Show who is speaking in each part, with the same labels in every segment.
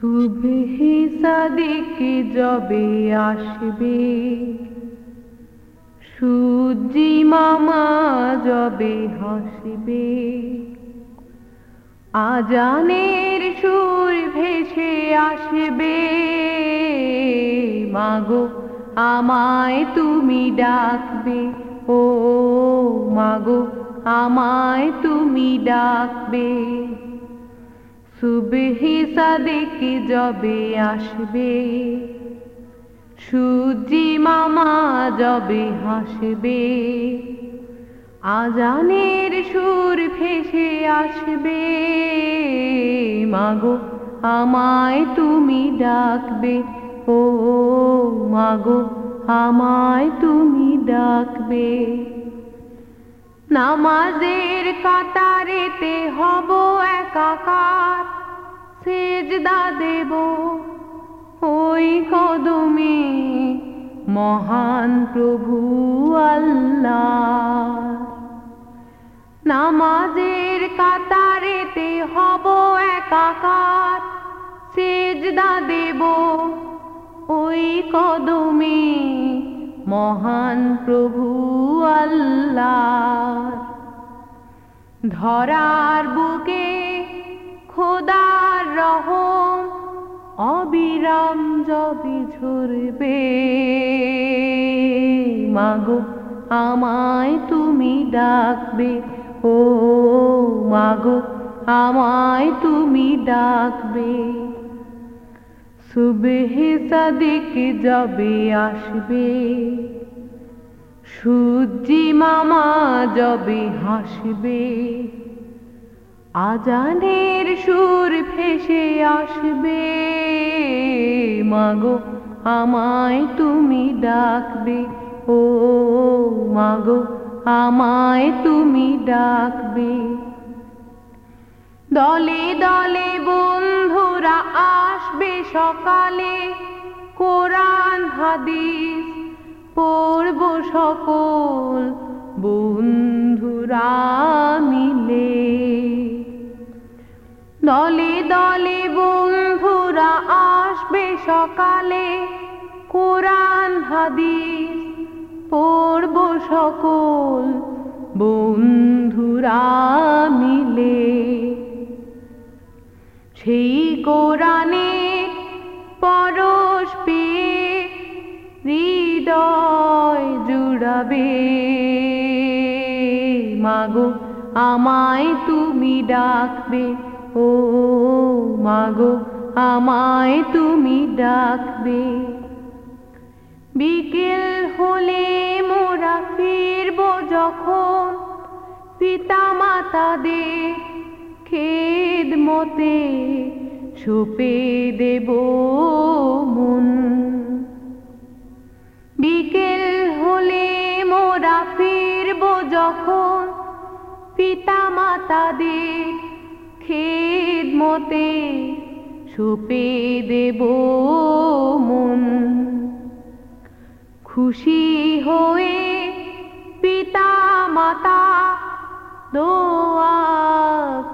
Speaker 1: সুবহে সাদিক, যবে আসবে। সূর্যি মামা যবে হাসবে। আজানের সুর ভেসে আসবে। মাগো, আমায় তুমি ডাকবে। ও মাগো, আমায় তুমি ডাকবে। সুবহি সাদিক যবে আসবে? সুজি মামা যবে হাসবে। আজানের সুর ভেসে আসবে। মাগো, আমায় তুমি ডাকবে। ও মাগো, আমায় তুমি ডাকবে। নামাজের কাতারেতে হব একাকার। সেজদা দেব। ওই কদমে মহান প্রভু আল্লাহ। নামাজের কাতারেতে হব একাকার, সেজদা দেব। ওই কদমে মহান প্রভু আল্লাহ। ধরার বুকে খোদার রহম অবিরাম জবি ঝরবে। মাগো, আমায় তুমি ডাকবে, ও মাগো, আমায় তুমি ডাকবে। সুবহে সাদিক যবে আসবে সূর্যি মামা যবে হাসবে। আজানের সুর ভেসে আসবে। মাগো, আমায় তুমি ডাকবে। ও মাগো, আমায় তুমি ডাকবে। দলে দলে বন্ধুরা আসবে সকালে। কোরআন, হাদিস পড়ব সকল বন্ধুরা। দলে দলে বন্ধুরা আসবে সকালে। কোরআন, হাদিস পড়ব সকল বন্ধুরা মিলে। সেই কোরআনে পরশ পেয়ে হৃদয় জুড়াবে। মাগো, আমায় তুমি ডাকবে। ও মাগো, আমায় তুমি ডাকবে। বিকেল হলে মোরা ফিরব যখন পিতা মাতাদের খেদ মতে সুপে দেব মন। বিকেল হলে মোরা ফিরব যখন পিতা মাতাদের খেদ মতে সুপে দেব মন। খুশি হয়ে পিতা মাতা দোয়া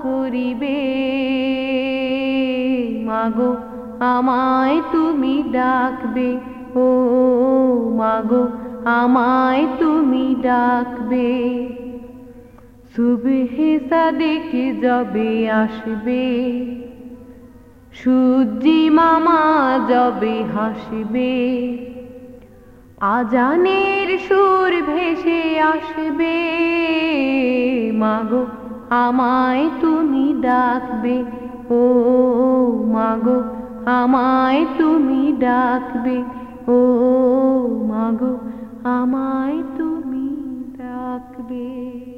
Speaker 1: করিবে। মাগো, আমায় তুমি ডাকবে, ও মাগো, আমায় তুমি ডাকবে। সুবহে সাদিক যবে আসবে, সূর্যি মামা যবে হাসবে, আজানের সুর ভেসে আসবে। মাগো, আমায় তুমি ডাকবে, ও মাগো, আমায় তুমি ডাকবে, ও মাগো, আমায় তুমি ডাকবে।